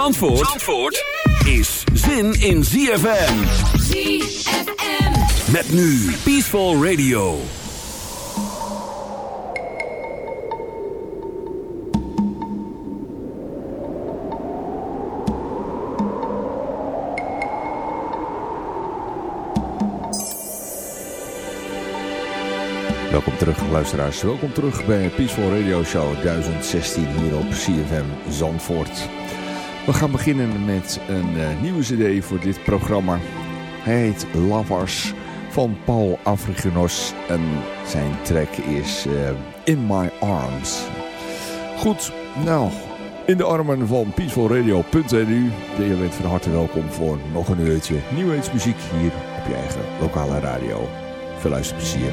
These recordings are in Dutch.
Zandvoort, Zandvoort is zin in ZFM. ZFM. Met nu Peaceful Radio. Welkom terug luisteraars, welkom terug bij Peaceful Radio Show 1016 hier op CFM Zandvoort. We gaan beginnen met een uh, nieuwe cd voor dit programma. Hij heet Lovers van Paul Afrigenos en zijn track is uh, In My Arms. Goed, nou, in de armen van peacefulradio.nu. Je bent van harte welkom voor nog een uurtje nieuwheidsmuziek hier op je eigen lokale radio. Veel luisterplezier.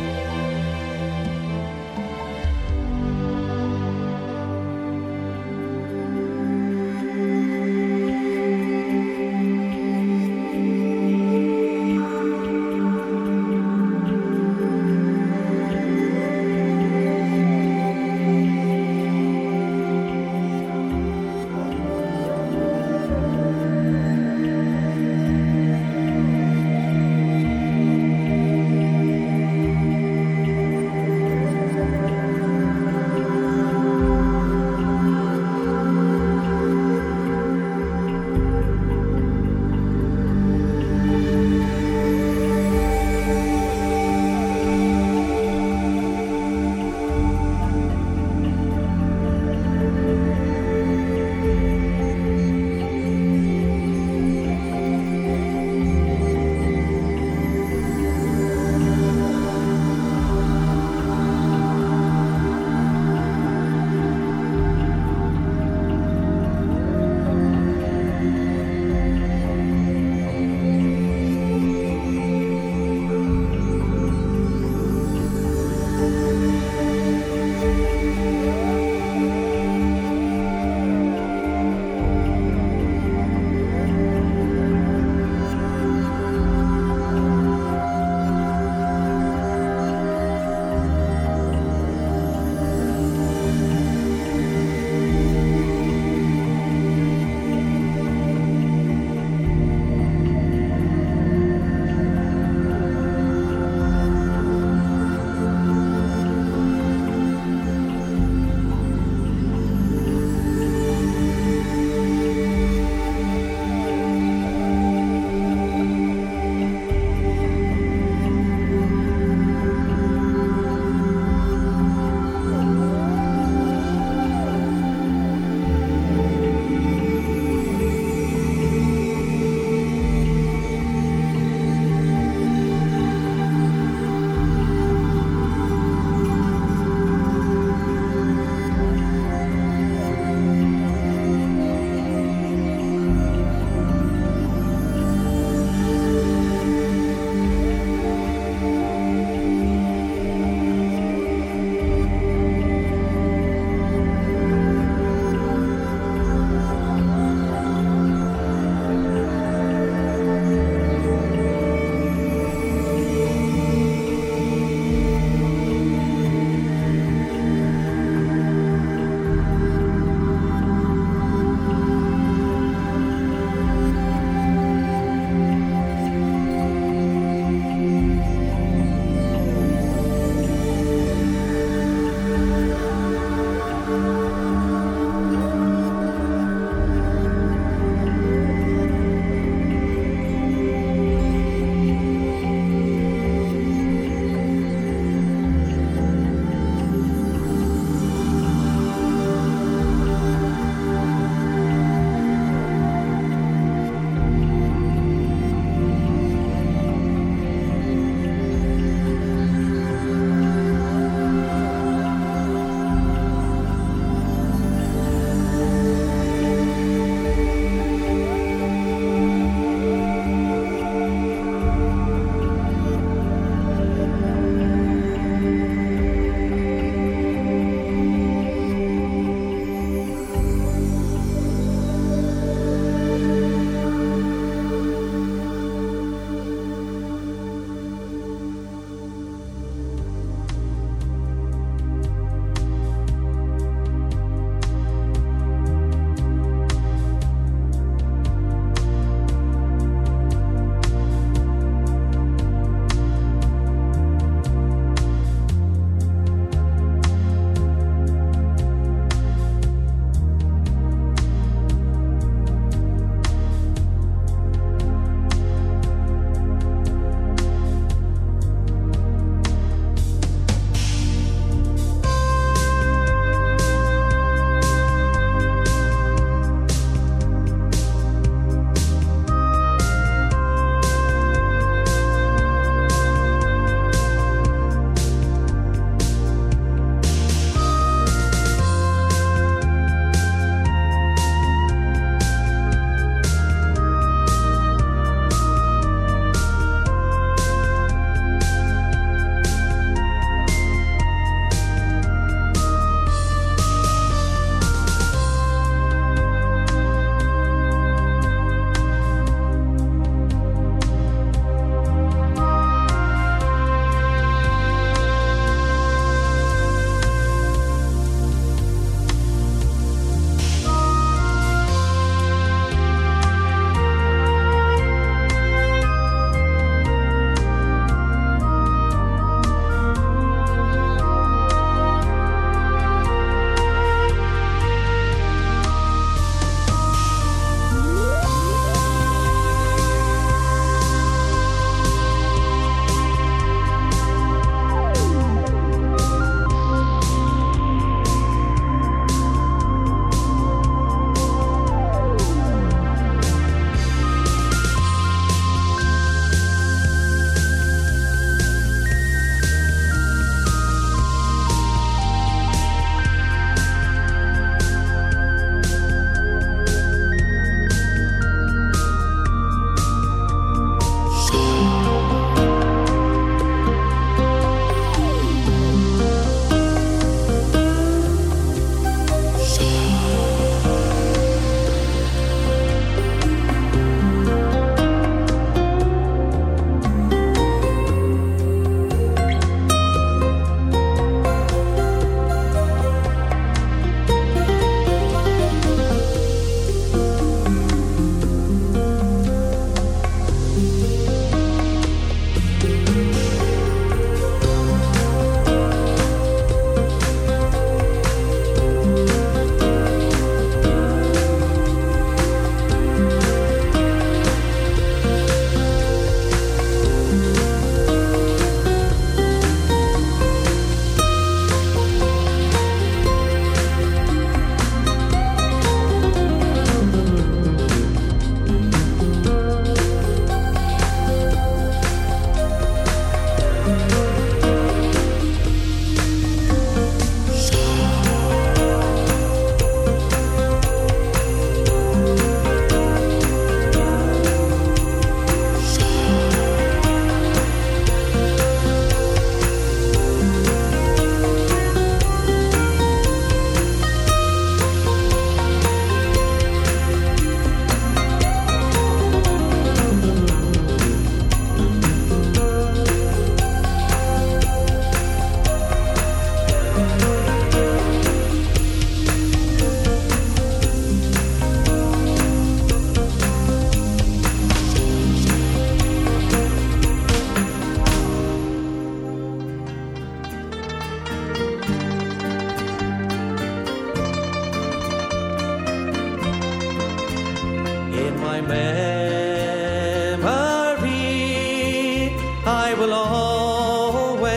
I will always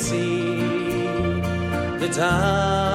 see the time.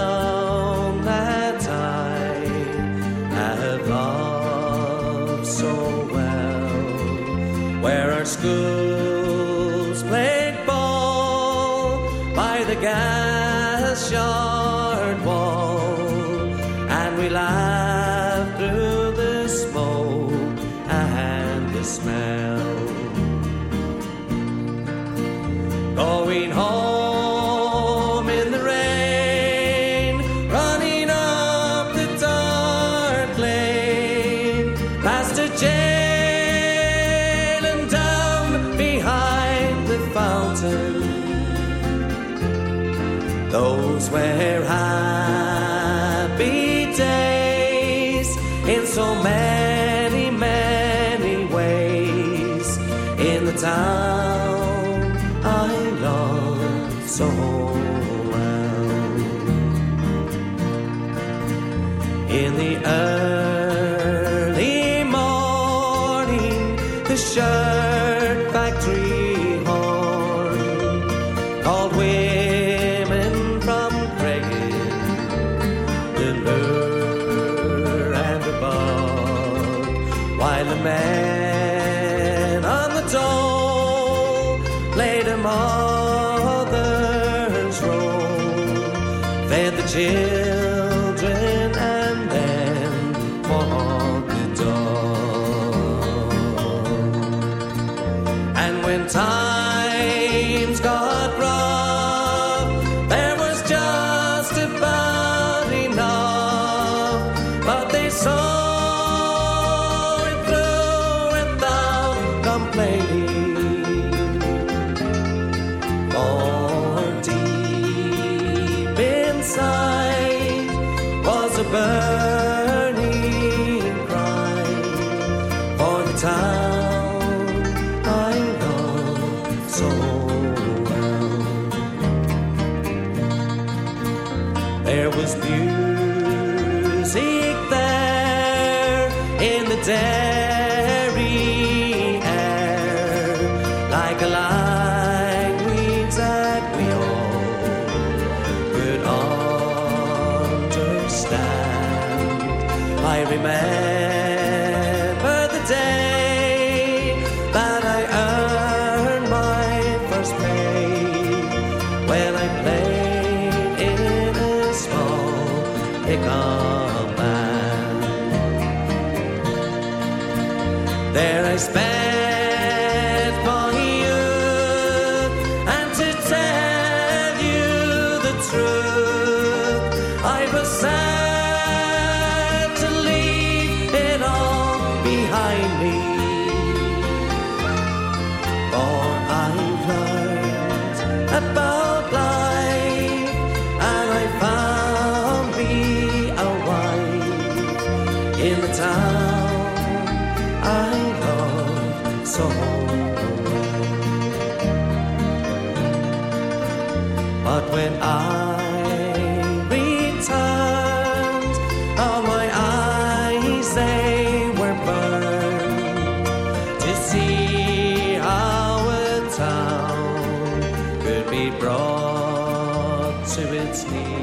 brought to its knees.